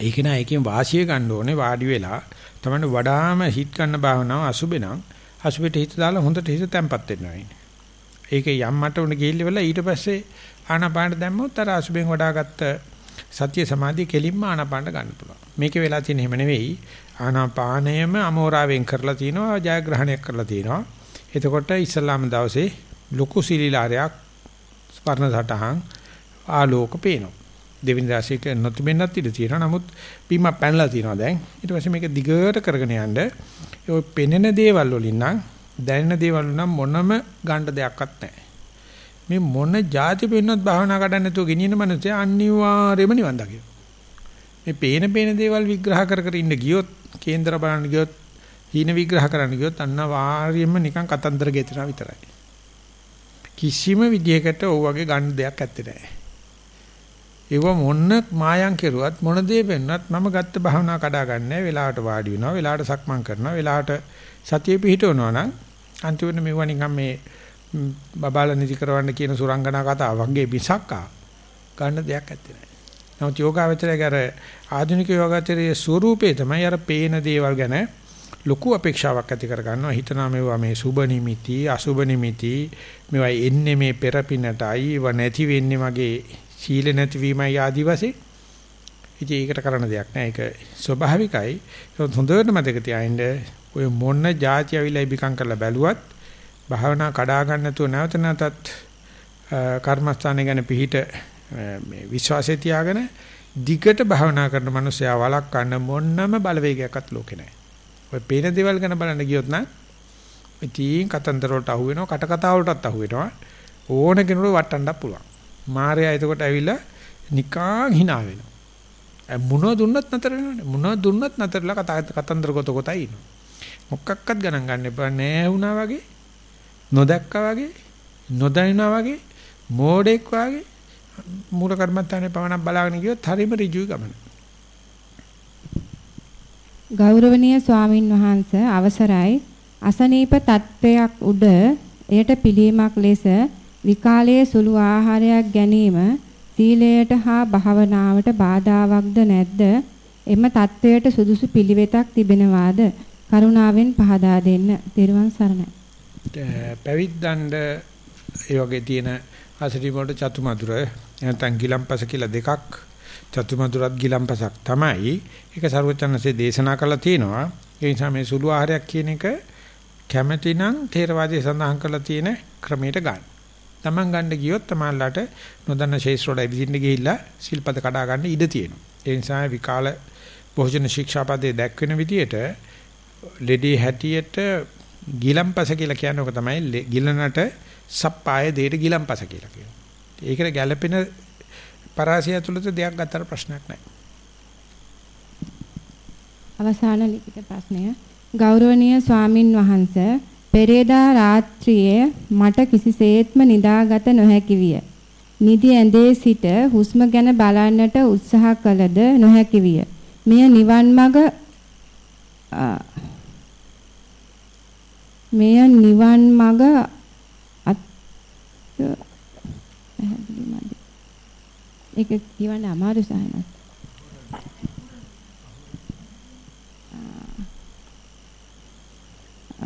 ඒක නෑ එකෙන් වාසිය ගන්න ඕනේ වාඩි වෙලා තමයි වඩාම හිත ගන්න භාවනාව අසුබේ නම් අසුබෙට හිත දාලා හොඳට හිත තැම්පත් වෙනවා ඉන්නේ. ඒක යම් මට උන ගිහිල්ලා ඊට පස්සේ ආනාපාන දැම්මොත් අර අසුබෙන් වඩාගත්ත සත්‍ය සමාධිය කෙලින්ම ආනාපානට ගන්න පුළුවන්. මේකේ වෙලා තියෙන හැම නෙවෙයි ආනාපානයම අමෝරාවෙන් කරලා තිනවා ජයග්‍රහණයක් කරලා තිනවා. එතකොට ඉස්ලාම දවසේ ලොකු සිලිලාරයක් ස්වර්ණ සටහන් ආලෝක පේනවා. දෙවෙනි දාසික නොතිබෙන්නත් ඉඩ තියෙනවා. නමුත් බීම පැනලා තියෙනවා දැන්. ඊට පස්සේ මේක දිගට කරගෙන යන්න ඔය පෙනෙන දේවල් වලින් නම් දැනෙන දේවල් නම් මොනම ගන්න දෙයක්වත් නැහැ. මේ මොන જાති පෙන්නත් භාවනා කරන්න නැතුව ගෙනියන මනසේ අනිවාර්යයෙන්ම නිවන් දකින්න. මේ පේන පේන දේවල් විග්‍රහ කර කර ඉන්න ගියොත් කේන්දර බලන්න ගියොත් හීන විග්‍රහ කරන්න ගියොත් අනිවාර්යයෙන්ම නිකන් කතන්දර ගෙතනවා විතරයි. කිසිම විදියකට ඔය වගේ ගන්න දෙයක් ඇත්තේ නැහැ. ඒව මොන්න මායම් කෙරුවත් මොන දේ වෙන්නත් මම ගත්ත භාවනා කඩා ගන්නෑ වෙලාවට වාඩි වෙනවා වෙලාවට සක්මන් කරනවා වෙලාවට සතිය පිහිටවනවා නම් අන්තිමට මෙව නිකන් මේ බබාලා නිදි කරවන්න කියන සුරංගනා කතා වගේ පිසක්කා ගන්න දෙයක් ඇත්තේ නැහැ. නමුත් යෝගාවචරයේ අර ආධුනික යෝගාචරයේ ස්වરૂපේ තමයි අර පේන දේවල් ගැන ලොකු අපේක්ෂාවක් ඇති කර ගන්නවා හිතනවා මේවා මේ සුබ නිමිති අසුබ නිමිති මේවා එන්නේ මේ පෙරපිනටයි ව නැති වෙන්නේ මගේ සීල නැතිවීමයි ආදි වශයෙන්. ඉතින් ඒකට කරන්න දෙයක් නෑ. ඒක ස්වභාවිකයි. හොඳට මතක තියාගන්න. ඔය මොන જાති අවිලයි බිකම් කරලා බැලුවත් භාවනා කඩා ගන්න නැතුව නැවත නැතත් කර්මස්ථානය ගැන පිහිට මේ විශ්වාසය තියාගෙන දිගට භාවනා කරන මනුස්සයා වළක්වන්න මොන්නම බලවේගයක්වත් ලෝකේ නැහැ. ඔය පේන දේවල් ගැන බලන්න ගියොත් නම් ඉතින් කතන්දර වලට අහු වෙනවා කට කතා වලටත් අහු වෙනවා. ඕන කෙනෙකුට වටන්නත් පුළුවන්. මාර්යා එතකොට ඇවිල්ලා නිකං hina වෙනවා. මොනව දුන්නත් නතර වෙනවනේ. මොනව දුන්නත් නතරලා කතා කතන්දර ගොත ගොතයි ඉන්නවා. මොකක්වත් ගණන් ගන්න එපා. නෑ වුණා වගේ නොදැක්කා වගේ නොදැනිනා වගේ මෝඩෙක් වගේ මූල කර්මත්තානේ පවණක් බලාගෙන ගියොත් හරිම ඍජුයි ගමන. ගෞරවනීය ස්වාමින් වහන්සේ අවසරයි අසනීප තත්ත්වයක් උඩ එයට පිළීමක් ලෙස විකාලයේ සුළු ආහාරයක් ගැනීම සීලයට හා භාවනාවට බාධාවක්ද නැද්ද? එම தත්වයට සුදුසු පිළිවෙතක් තිබෙනවාද? කරුණාවෙන් පහදා දෙන්න. ත්වන් සරණයි. පැවිද්දන්ඩ ඒ වගේ තියෙන අසනීප වලට චතුමදුර නැත්නම් ගිලම්පස කියලා දෙකක් චතුමදුරත් ගිලම්පසක් තමයි. ඒක ਸਰවචන්නසේ දේශනා කළා තියෙනවා. ඒ නිසා මේ සුළු ආහාරයක් කියන එක කැමැතිනම් තේරවාදී සඳහන් කරලා තියෙන ක්‍රමයට ගන්න. Taman ගන්න ගියොත් තමයිලාට නොදන්න ශේෂ්ත්‍රවල ඇවිදින්න ගිහිල්ලා සිල්පද කඩා ගන්න ඉඩ තියෙනවා. ඒ නිසා විකාල භෝජන ශික්ෂාපදයේ දැක්වෙන විදියට ලෙඩේ හැටියට ගිලම්පස කියලා කියන්නේ ඔක තමයි ගිලනට සප්පාය දෙයට ගිලම්පස කියලා කියනවා. ඒකට ගැළපෙන පරාසය ඇතුළත දෙයක් ගත්තට ප්‍රශ්නයක් නැහැ. අවසාන ලිඛිත ප්‍රශ්නය ගෞරවනීය ස්වාමින් වහන්සේ පෙරේදා රාත්‍රියේ මට කිසිසේත්ම නිදාගත නොහැකි විය. නිදි ඇඳේ සිට හුස්ම ගැන බලන්නට උත්සාහ කළද නොහැකි විය. මෙය නිවන් මඟ මෙය නිවන් මඟ අත් පැහැදිලි මදි. ඒක කියවන්න අමාරු සහනස්.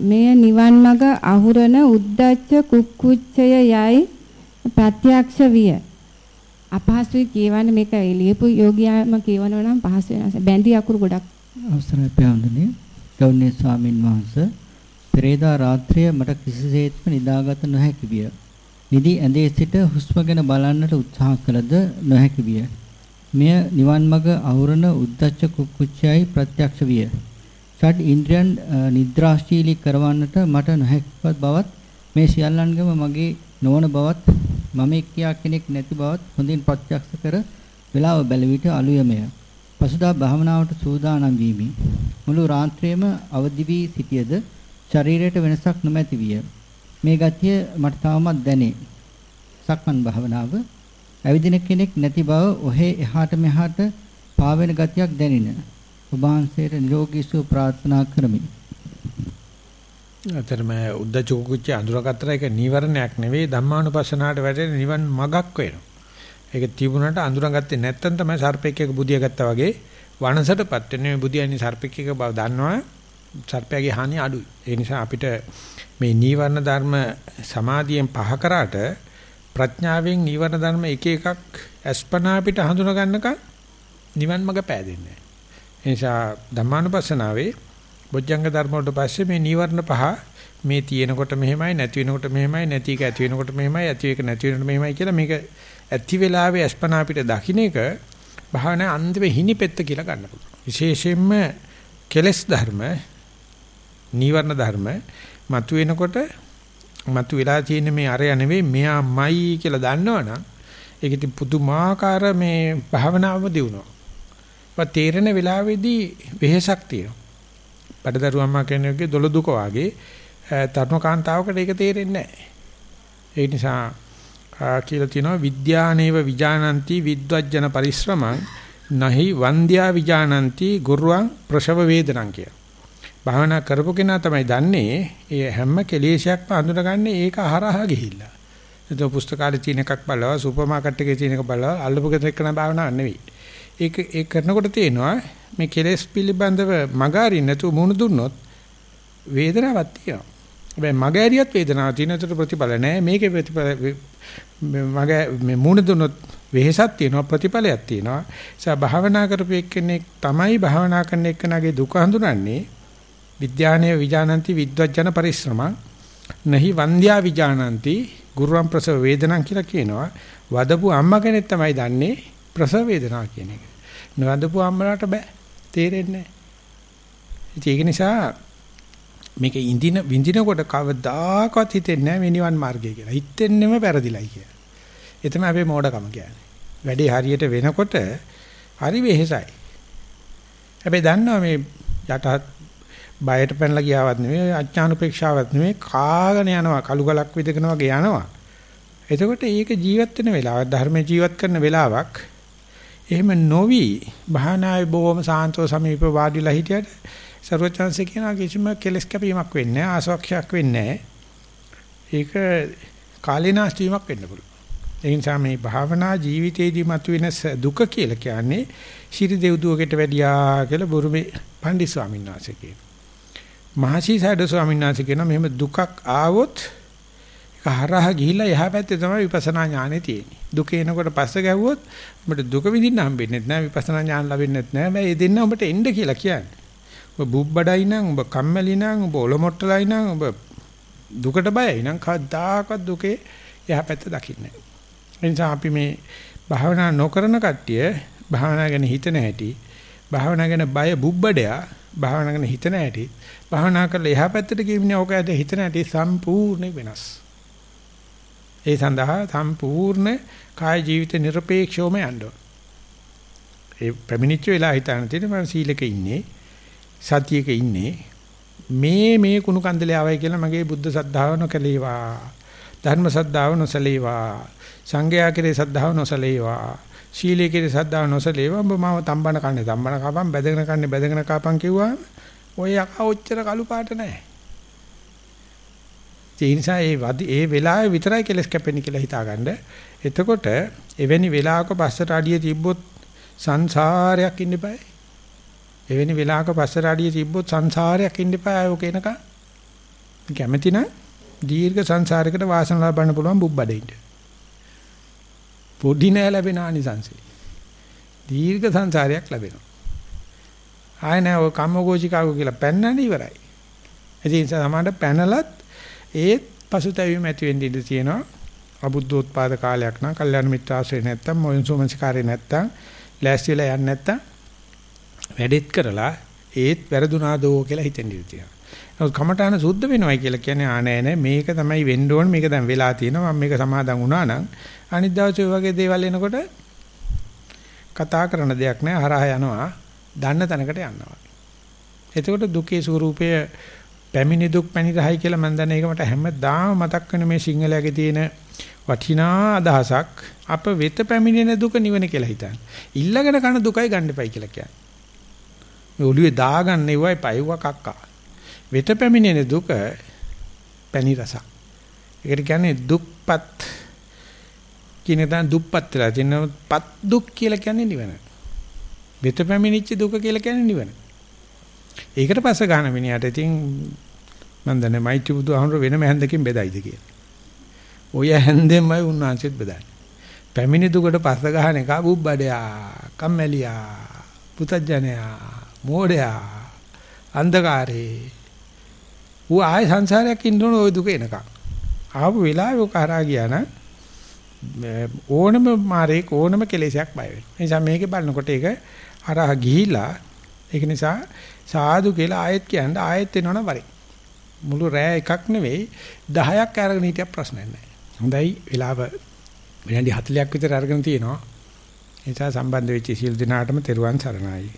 මෙය නිවන් මඟ අහුරන උද්දච්ච කුක්කුච්චය යයි ප්‍රත්‍යක්ෂ විය. අපහසුයි කියවන්න මේක ලියපු යෝගියාම කියවනවා නම් පහසු වෙනවා. බැඳි අකුරු ගොඩක්. අවසරයි පැවඳුනේ. ගෞරවනීය ස්වාමින් වහන්සේ පෙරේදා රාත්‍රිය මට කිසිසේත්ම නිදාගත නොහැකි විය. නිදි ඇඳේ සිට හුස්ම ගැන බලන්නට උත්සාහ කළද නොහැකි විය. මෙය නිවන් මඟ අවරණ උද්දච්ච කුක්කුච්චයයි ප්‍රත්‍යක්ෂ විය. ෂඩ් ඉන්ද්‍රයන් නිද්‍රාශීලී කරවන්නට මට නොහැකිවත් බවත් මේ සියල්ලන්ගම මගේ නොවන බවත් මම එක්කියා කෙනෙක් නැති බවත් හොඳින් ප්‍රත්‍යක්ෂ කර වේලාව බැල විට අලුයමය. පසුදා භාවනාවට සූදානම් වීමි. මුළු රාත්‍රියේම අවදි වී සිටියද ශරීරයට වෙනසක් නොමැති විය. මේ ගතිය මට තවමත් දැනේ. සක්මන් භාවනාව ඇවිදින කෙනෙක් නැති බව ඔහේ එහාට මෙහාට පාවෙන ගතියක් දැනින. ඔබ වහන්සේට නිරෝගී සුව ප්‍රාර්ථනා කරමි. අතරම උද්දච්ච කුච්ච අඳුරගත්තර එක නීවරණයක් නෙවෙයි ධම්මානුපස්සනාවට වැටෙන නිවන් මගක් වෙනවා. ඒක තිබුණාට අඳුරගත්තේ නැත්තම් තමයි සර්පෙක් එක බුදිය ගත්තා වගේ වනසටපත් වෙන්නේ බුදියන්නේ සර්පෙක් එක බව දන්නවා සර්පයාගේ හානිය අඩුයි. ඒ නිසා අපිට මේ නීවරණ ධර්ම සමාධියෙන් පහ කරාට ප්‍රඥාවෙන් නීවරණ ධර්ම එක එකක් අස්පනා අපිට හඳුනා ගන්නකම් නිවන් මඟ පෑදෙන්නේ නැහැ. ඒ නිසා ධම්මානුපස්සනාවේ බොජ්ජංග ධර්ම වලට පස්සේ මේ නීවරණ පහ මේ තියෙනකොට මෙහෙමයි නැති වෙනකොට මෙහෙමයි නැති එක ඇති වෙනකොට මෙහෙමයි ඇති එක නැති වෙනකොට මෙහෙමයි කියලා මේක ඇති වෙලාවේ අස්පනා අපිට දකින්න එක භාවනා අන්තිම හිණිපෙත්ත කියලා ගන්න පුළුවන්. විශේෂයෙන්ම කෙලස් ධර්ම නීවරණ ධර්ම මතු වෙනකොට මතු වෙලා තියෙන මේ අරය නෙවෙයි මෙයාමයි කියලා දන්නවනම් ඒක ඉතින් පුදුමාකාර මේ භාවනාවම දිනුනවා. ඒත් තේරෙන වෙලාවේදී වෙහෙසක් තියෙනවා. බඩදරු අම්මා කෙනෙකුගේ දොළ දුක වාගේ තරුණ කාන්තාවකට ඒක තේරෙන්නේ නැහැ. ඒ නිසා කියලා තියෙනවා විද්‍යානේව විජානಂತಿ විද්වජ්ජන පරිශ්‍රමං නහි වන්ද්‍යා විජානಂತಿ ගුරුවං ප්‍රසව වේදනං කිය. භාවනා කරපු කෙනා තමයි දන්නේ ඒ හැම කෙලෙසයක්ම අඳුනගන්නේ ඒක හරහා ගිහිල්ලා. ඒක පුස්තකාලේ තියෙන එකක් බලව සුපර් මාකට් එකේ තියෙන එක බලව අල්ලපු ගෙදර එක්කන භාවනාවක් නෙවෙයි. ඒක ඒ කරනකොට තේනවා මේ කෙලෙස් පිළිබඳව මගාරින් නැතුව මුහුණ දුන්නොත් වේදනාවක් තියෙනවා. හැබැයි මගෑරියත් වේදනාවක් තියෙනතර ප්‍රතිඵල නැහැ. මේකේ ප්‍රතිඵල මග මේ මුහුණ දුන්නොත් වෙහසක් තියෙනවා ප්‍රතිඵලයක් තියෙනවා. ඒ නිසා භාවනා කරපු එක්කෙනෙක් තමයි භාවනා කරන එක්කනගේ දුක හඳුනන්නේ විද්‍යානීය විජානಂತಿ විද්වජන පරිශ්‍රම නහි වන්ද්‍යා විජානಂತಿ ගුරුවම් ප්‍රසව වේදනං කියලා කියනවා. වදපු අම්මා කෙනෙක් තමයි දන්නේ ප්‍රසව වේදනාව කියන එක. නොවදපු අම්මලාට බෑ. තේරෙන්නේ නැහැ. ඒක නිසා මේක ඉඳින විඳිනකොට කවදාකවත් හිතෙන්නේ නැහැ මේ නිවන් මාර්ගය කියලා. හිතෙන්නෙම පෙරදිලයි කියලා. ඒ තමයි අපේ මෝඩකම කියන්නේ. වැඩේ හරියට වෙනකොට හරි වෙහෙසයි. හැබැයි දන්නවා මේ යටහත් බයට පැනලා ගියාවත් නෙවෙයි අඥානුපේක්ෂාවක් නෙවෙයි කාගෙන යනවා කළු ගලක් විදගෙන වගේ යනවා. එතකොට ඒක ජීවත් වෙන වෙලාවක් ධර්මයේ ජීවත් කරන වෙලාවක් එහෙම නොවි භානාවේ බොහොම සාන්තව සමීප වාඩිලා හිටියට ਸਰවචන්සේ කියනවා කිසිම කෙලස් කැපීමක් වෙන්නේ නැහැ ආසවක්ෂයක් වෙන්නේ නැහැ. ඒක කාලේනාස්ති වීමක් වෙන්න පුළුවන්. ඒ නිසා මේ භාවනා ජීවිතයේදී මතුවෙන දුක කියලා කියන්නේ ශිරි දෙව්දුවකට වැඩියා කියලා බුරුමේ පණ්ඩි ස්වාමීන් වහන්සේ කියනවා. මහසි සයඩ ස්වාමීන් වහන්සේ කියනවා මෙහෙම දුකක් ආවොත් ඒක හරහා ගිහිල්ලා එහා පැත්තේ තමයි විපස්සනා ඥානෙ තියෙන්නේ. දුක එනකොට පස්ස ගැහුවොත් ඔබට දුක විඳින්න හම්බෙන්නේ නැහැ විපස්සනා ඥාන ලැබෙන්නේ නැහැ. හැබැයි ඒ දෙන්න ඔබට එන්න කියලා කියන්නේ. ඔබ බුබ්බඩයි නම් ඔබ කම්මැලි නම් ඔබ ඔලොමොට්ටලයි නම් ඔබ දුකට බයයි නම් කවදාකවත් දුකේ එහා පැත්ත දකින්නේ නැහැ. ඒ නිසා අපි මේ භාවනා නොකරන කට්ටිය භාවනා ගැන හිතන හැටි භාවනා ගැන බය බුබ්බඩයා භාවනා ගැන හිතන හැටි භවනා කරලා එහා පැත්තට ගියමනේ ඕක ඇද හිතන ඇටි සම්පූර්ණ වෙනස්. ඒ සඳහා සම්පූර්ණ කාය ජීවිත নিরপেক্ষවම යන්න ඒ පැමිණිච්ච වෙලා හිතන තියෙන මම සීලක ඉන්නේ සතියක ඉන්නේ. මේ මේ කුණු කන්දලේ ආවයි කියලා මගේ බුද්ධ සද්ධාව නොකලේවා. ධර්ම සද්ධාව නොසලේවා. සංඝයා කෙරේ සද්ධාව නොසලේවා. ශීලයේ කෙරේ සද්ධාව නොසලේවා. ඔබ මාව තම්බන කන්නේ තම්බන කපම් බැදගෙන කන්නේ බැදගෙන කපම් කිව්වා ඔය යකා ඔච්චර කළු පාට නැහැ ඒ නිසා ඒ ඒ වෙලාවේ විතරයි කෙලස් කැපෙන්නේ කියලා හිතාගන්න එතකොට එවැනි වෙලාවක පස්සට අඩිය තිබ්බොත් සංසාරයක් ඉන්න බෑ එවැනි වෙලාවක පස්සට අඩිය තිබ්බොත් සංසාරයක් ඉන්න එපා ඔක එනකන්. කැමති නම් දීර්ඝ සංසාරයකට වාසන ලබන්න පුළුවන් බුබ්බඩේට. පොඩි නෑ ලැබෙන ආනිසංසෙ. දීර්ඝ සංසාරයක් ලැබෙනවා. ආය නෑ ඔය කම්මගෝචිකාවෝ කියලා පැන්නනේ ඉවරයි. ඒ නිසා සමහරට පැනලත් ඒත් පසුතැවීම ඇති වෙන්න ඉඩ තියෙනවා. අබුද්ධෝත්පාද කාලයක් නම් කල්යාණ මිත්‍ර ආශ්‍රය නැත්තම් මොයන්සෝමනසිකාරය නැත්තම් ලෑස්තිලා යන්නේ නැත්තම් වැඩෙත් කරලා ඒත් වැරදුනාදෝ කියලා හිතෙන් ඉඳිනවා. නමුත් කමඨාන සුද්ධ වෙනවයි කියලා කියන්නේ ආ නෑ නෑ මේක තමයි වෙන්න ඕන මේක දැන් වෙලා තියෙනවා මම මේක සමාදන් වුණා නම් අනිත් දවසේ ඔය වගේ දේවල් එනකොට කතා කරන දෙයක් නෑ හරහා යනවා දන්න තැනකට යනවා. එතකොට දුකේ ස්වરૂපය පැමිණි දුක් පැනිරහයි කියලා මම දන්නේ ඒක මට හැමදාම මතක් වෙන මේ සිංහලයේ තියෙන වටිනා අදහසක් අප වෙත පැමිණෙන දුක නිවන කියලා හිතන්නේ. ඊළඟට කන දුකයි ගන්න එපයි කියලා කියන්නේ. මේ ඔළුවේ දාගන්න ඉවයි පයුව කක්කා. වෙත පැමිණෙන දුක පැණි රසක්. ඒකට කියන්නේ දුක්පත් කියන දා දුප්පත් වෙලා තියෙන පත් දුක් කියලා කියන්නේ නිවන. වෙත පැමිණිච්ච දුක කියලා කියන්නේ නිවන. ඒකට පස්ස ගන්න මිනිහට ඉතින් මම දන්නේ මයිටි බුදුහාමුදුර වෙනම හැන්දකින් බෙදයිද කියලා. ඔය හැන්දෙන්මයි උන්වහන්සේත් බෙදන්නේ. පැමිණි දුකට පස්ස ගහන එක බුබ්බඩයා, කම්මැලියා, පුතඥයා මෝඩයා අන්ධකාරේ ඌ ආය සංසාරයක් ඉන්න ඕන ওই දුක එනකම් ආපු වෙලාවෙ ඔක හරහා ගියා නම් ඕනම මාරේ ඕනම කෙලෙසයක් බය වෙනවා. ඒ නිසා මේකේ බලනකොට ඒක හරහා ගිහිලා ඒක නිසා සාදු කියලා ආයෙත් කියන්න ආයෙත් එනවනම් වරේ. මුළු රෑ එකක් නෙවෙයි 10ක් අරගෙන හිටියක් ප්‍රශ්නයක් නැහැ. හොඳයි වෙලාව විනාඩි 40ක් විතර අරගෙන තියෙනවා. ඒ නිසා සම්බන්ධ වෙච්ච සියලු දෙනාටම තෙරුවන් සරණයි.